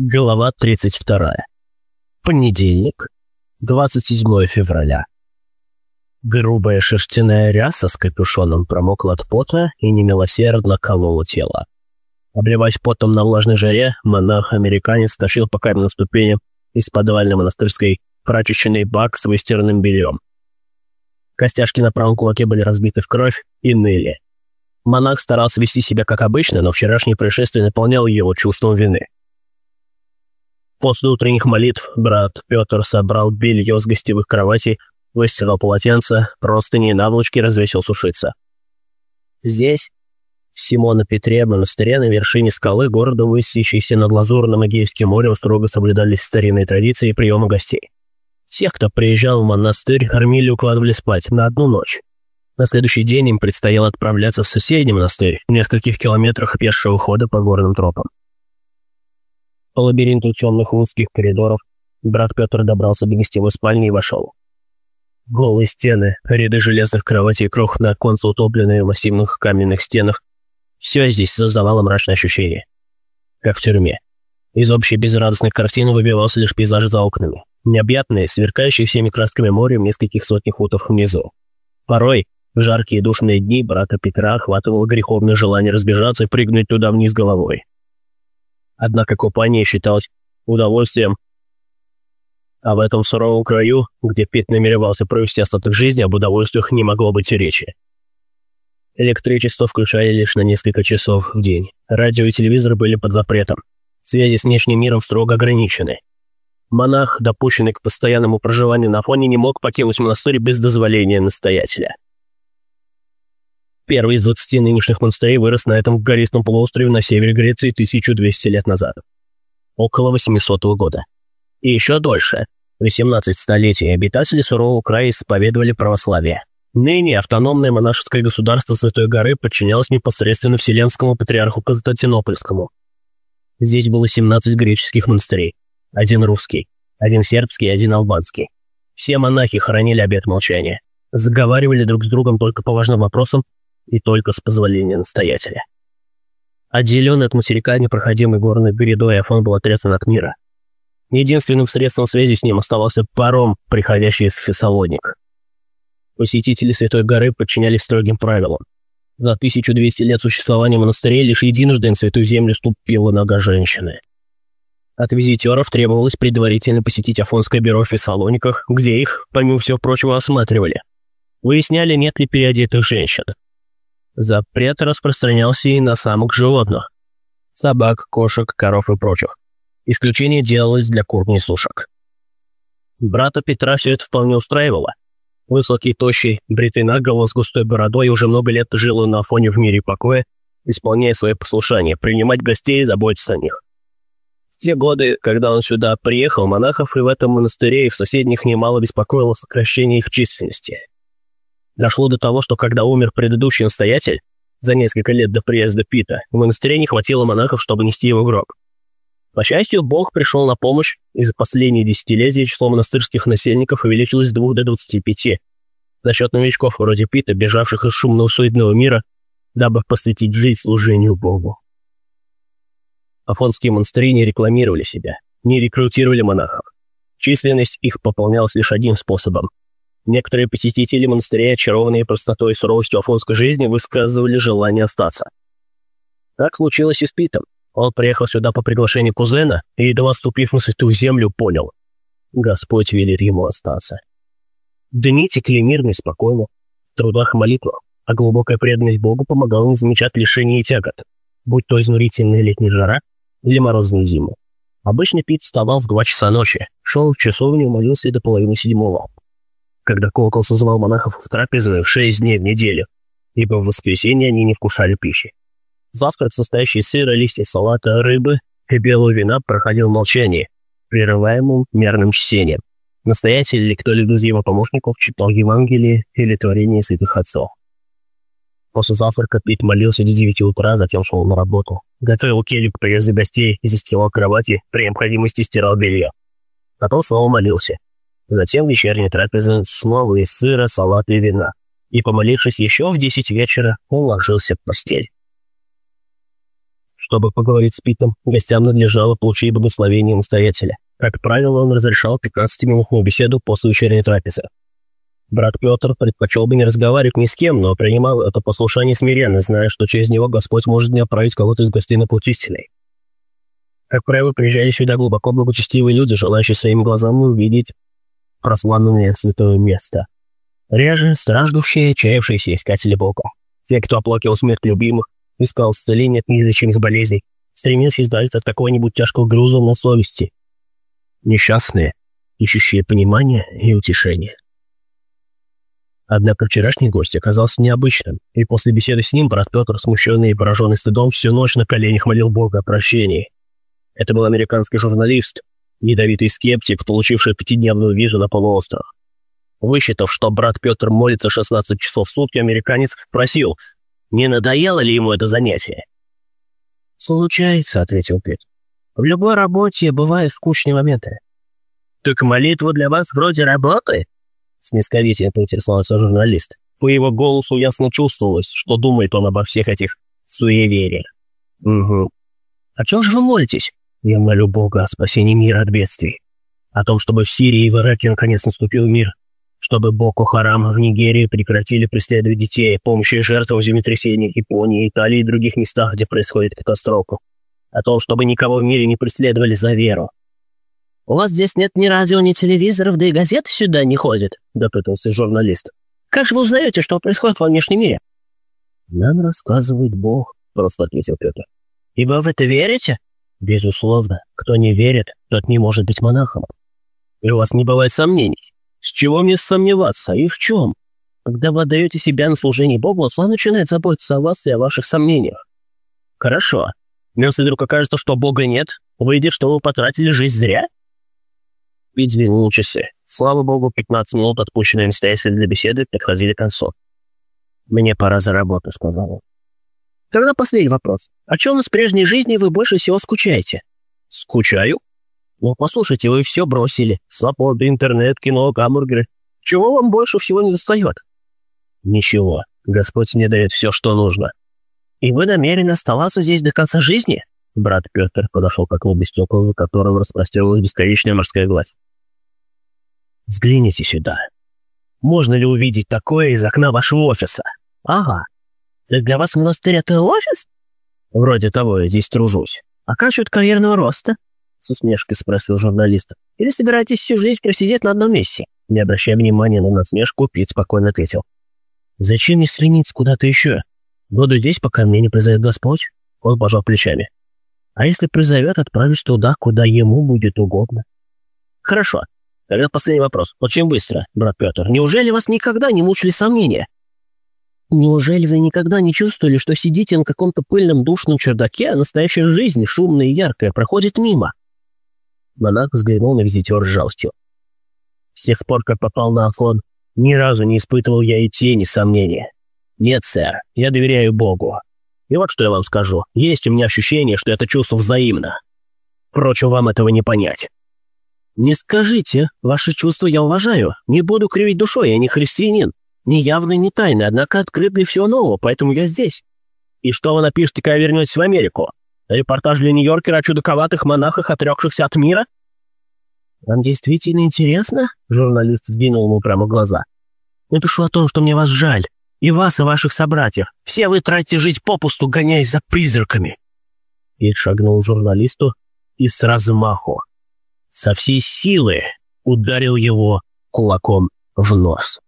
Глава 32. Понедельник, 27 февраля. Грубая шерстяная ряса с капюшоном промокла от пота и немилосердно колола тело. Обливаясь потом на влажной жаре, монах-американец тащил по каменным ступеням из подвальной монастырской прачечный бак с выстиранным бельем. Костяшки на правом кулаке были разбиты в кровь и ныли. Монах старался вести себя как обычно, но вчерашнее происшествие наполняло его чувством вины. После утренних молитв брат Петр собрал белье с гостевых кроватей, выстирал полотенце, простыни и наволочки развесил сушиться. Здесь, в Симона-Петре, монастыре на вершине скалы города, высящейся над Лазурным Эгейским морем, строго соблюдались старинные традиции приема гостей. Всех, кто приезжал в монастырь, кормили и укладывали спать на одну ночь. На следующий день им предстояло отправляться в соседний монастырь в нескольких километрах пешего хода по горным тропам. По лабиринту темных узких коридоров брат Петр добрался до гостевой спальни и вошел. Голые стены, ряды железных кроватей и крохотные оконца, утопленные в массивных каменных стенах. Все здесь создавало мрачное ощущение. Как в тюрьме. Из общей безрадостной картины выбивался лишь пейзаж за окнами. Необъятное, сверкающее всеми красками море в нескольких сотнях футов внизу. Порой, в жаркие душные дни, брата Петра охватывало греховное желание разбежаться и прыгнуть туда вниз головой. Однако купание считалось удовольствием. А в этом суровом краю, где Пит намеревался провести остаток жизни, об удовольствиях не могло быть и речи. Электричество включали лишь на несколько часов в день. Радио и телевизор были под запретом. Связи с внешним миром строго ограничены. Монах, допущенный к постоянному проживанию на фоне, не мог покинуть монастырь без дозволения настоятеля. Первый из 20 нынешних монастырей вырос на этом гористом полуострове на севере Греции 1200 лет назад. Около 800 года. И еще дольше. 18 столетий обитатели сурового края исповедовали православие. Ныне автономное монашеское государство Святой горы подчинялось непосредственно Вселенскому патриарху Константинопольскому. Здесь было 17 греческих монастырей. Один русский, один сербский, один албанский. Все монахи хранили обет молчания. Заговаривали друг с другом только по важным вопросам и только с позволения настоятеля. Отделенный от материка непроходимой горной грядой, Афон был отрезан от мира. Единственным средством связи с ним оставался паром, приходящий из Фессалоник. Посетители Святой горы подчинялись строгим правилам. За 1200 лет существования монастыря лишь единожды на Святую Землю ступила нога женщины. От визитеров требовалось предварительно посетить Афонское бюро в Фессалониках, где их, помимо всего прочего, осматривали. Выясняли, нет ли переодетых женщин. Запрет распространялся и на самых животных. Собак, кошек, коров и прочих. Исключение делалось для кур сушек. Брата Петра все это вполне устраивало. Высокий, тощий, бритый наголо с густой бородой уже много лет жил на фоне в мире покоя, исполняя свои послушания, принимать гостей и заботиться о них. В те годы, когда он сюда приехал, монахов и в этом монастыре, и в соседних немало беспокоило сокращение их численности. Дошло до того, что когда умер предыдущий настоятель, за несколько лет до приезда Пита, в монастыре не хватило монахов, чтобы нести его гроб. По счастью, Бог пришел на помощь, и за последние десятилетия число монастырских насельников увеличилось с 2 до 25. За счет новичков вроде Пита, бежавших из шумного суетного мира, дабы посвятить жизнь служению Богу. Афонские монастыри не рекламировали себя, не рекрутировали монахов. Численность их пополнялась лишь одним способом Некоторые посетители монастыря, очарованные простотой и суровостью афонской жизни, высказывали желание остаться. Так случилось и с Питом. Он приехал сюда по приглашению кузена и, едва ступив на святую землю, понял. Господь велит ему остаться. Дни текли мирно и спокойно, в трудах и молитвах, а глубокая преданность Богу помогала не замечать лишений и тягот, будь то изнурительная летняя жара или морозные зимы. Обычно Пит вставал в два часа ночи, шел в часовню и молился до половины седьмого когда колокол созывал монахов в трапезную шесть дней в неделю, ибо в воскресенье они не вкушали пищи. Завтрак, состоящий из сыра, листьев салата, рыбы и белого вина, проходил в молчании, прерываемым мерным чтением. Настоятель или кто-либо из его помощников читал Евангелие или творение святых отцов. После завтрака Пит молился до девяти утра, затем шел на работу. Готовил келью к приезду гостей и застилал кровати, при необходимости стирал белье. Потом снова молился. Затем вечерняя трапеза снова из сыра, салата и вина. И, помолившись еще в десять вечера, он ложился в постель. Чтобы поговорить с Питом, гостям надлежало получить благословение настоятеля. Как правило, он разрешал 15-минутную беседу после вечерней трапезы. Брат Петр предпочел бы не разговаривать ни с кем, но принимал это послушание смиренно, зная, что через него Господь может не отправить кого-то из гостей на путь истинный. Как правило, приезжали сюда глубоко благочестивые люди, желающие своими глазами увидеть прославленное святое место. Реже страждущие, чаявшиеся искатели Бога. Те, кто оплакивал смерть любимых, искал исцеления от неизлечимых болезней, стремился избавиться от какого-нибудь тяжкого груза на совести. Несчастные, ищущие понимания и утешения. Однако вчерашний гость оказался необычным, и после беседы с ним брат Петр, смущенный и пораженный стыдом, всю ночь на коленях молил Бога о прощении. Это был американский журналист, ядовитый скептик, получивший пятидневную визу на полуостров. Высчитав, что брат Петр молится 16 часов в сутки, американец спросил, не надоело ли ему это занятие. «Случается», — ответил Петр. «В любой работе бывают скучные моменты». «Так молитва для вас вроде работы?» Снисходительно поинтересовался журналист. По его голосу ясно чувствовалось, что думает он обо всех этих суевериях. «Угу. О чем же вы молитесь?» «Я молю Бога о спасении мира от бедствий. О том, чтобы в Сирии и в Ираке наконец наступил мир чтобы Боку Харам в Нигерии прекратили преследовать детей, помощи жертвам землетрясений Японии, Италии и других местах, где происходит катастрофа. О том, чтобы никого в мире не преследовали за веру. «У вас здесь нет ни радио, ни телевизоров, да и газеты сюда не ходят», — допытался журналист. «Как же вы узнаете, что происходит во внешнем мире?» «Нам рассказывает Бог», — просто ответил Петр. «И вы в это верите?» «Безусловно. Кто не верит, тот не может быть монахом». «И у вас не бывает сомнений?» С чего мне сомневаться и в чем? Когда вы отдаете себя на служение Богу, Он начинает заботиться о вас и о ваших сомнениях. Хорошо. Но если вдруг окажется, что Бога нет, выйдет, что вы потратили жизнь зря? Двинул часы. Слава Богу, 15 минут, отпущенные настоятель для беседы, подходили к концу. «Мне пора за работу», — сказал он. Тогда последний вопрос. О чем из прежней жизни вы больше всего скучаете? Скучаю? Ну, послушайте, вы все бросили. Свобода, интернет, кино, гамбургеры. Чего вам больше всего не достает? Ничего. Господь мне дает все, что нужно. И вы намерены оставаться здесь до конца жизни? Брат Петр подошел к окну без стекол, за которым распростерлась бесконечная морская гладь. Взгляните сюда. Можно ли увидеть такое из окна вашего офиса? Ага. Так для вас монастырь — это офис? Вроде того, я здесь тружусь. А как насчет карьерного роста? с усмешкой спросил журналист. «Или собираетесь всю жизнь просидеть на одном месте?» Не обращая внимания на насмешку, Пит спокойно ответил. «Зачем мне стремиться куда-то еще? Буду здесь, пока мне не призовет Господь?» Он пожал плечами. «А если призовет, отправлюсь туда, куда ему будет угодно». «Хорошо. Тогда последний вопрос. Очень быстро, брат Петр. Неужели вас никогда не мучили сомнения?» Неужели вы никогда не чувствовали, что сидите на каком-то пыльном душном чердаке, а настоящая жизнь, шумная и яркая, проходит мимо? Монах взглянул на визитер с жалостью. С тех пор, как попал на Афон, ни разу не испытывал я и тени сомнения. Нет, сэр, я доверяю Богу. И вот что я вам скажу. Есть у меня ощущение, что это чувство взаимно. Впрочем, вам этого не понять. Не скажите, ваши чувства я уважаю. Не буду кривить душой, я не христианин. Ни явно, ни тайно, однако открыт для всего нового, поэтому я здесь. И что вы напишете, когда вернетесь в Америку? Репортаж для Нью-Йоркера о чудаковатых монахах, отрекшихся от мира? Вам действительно интересно? Журналист сдвинул ему прямо глаза. Напишу о том, что мне вас жаль. И вас, и ваших собратьев. Все вы тратите жить попусту, гоняясь за призраками. И шагнул журналисту и с размаху, со всей силы ударил его кулаком в нос.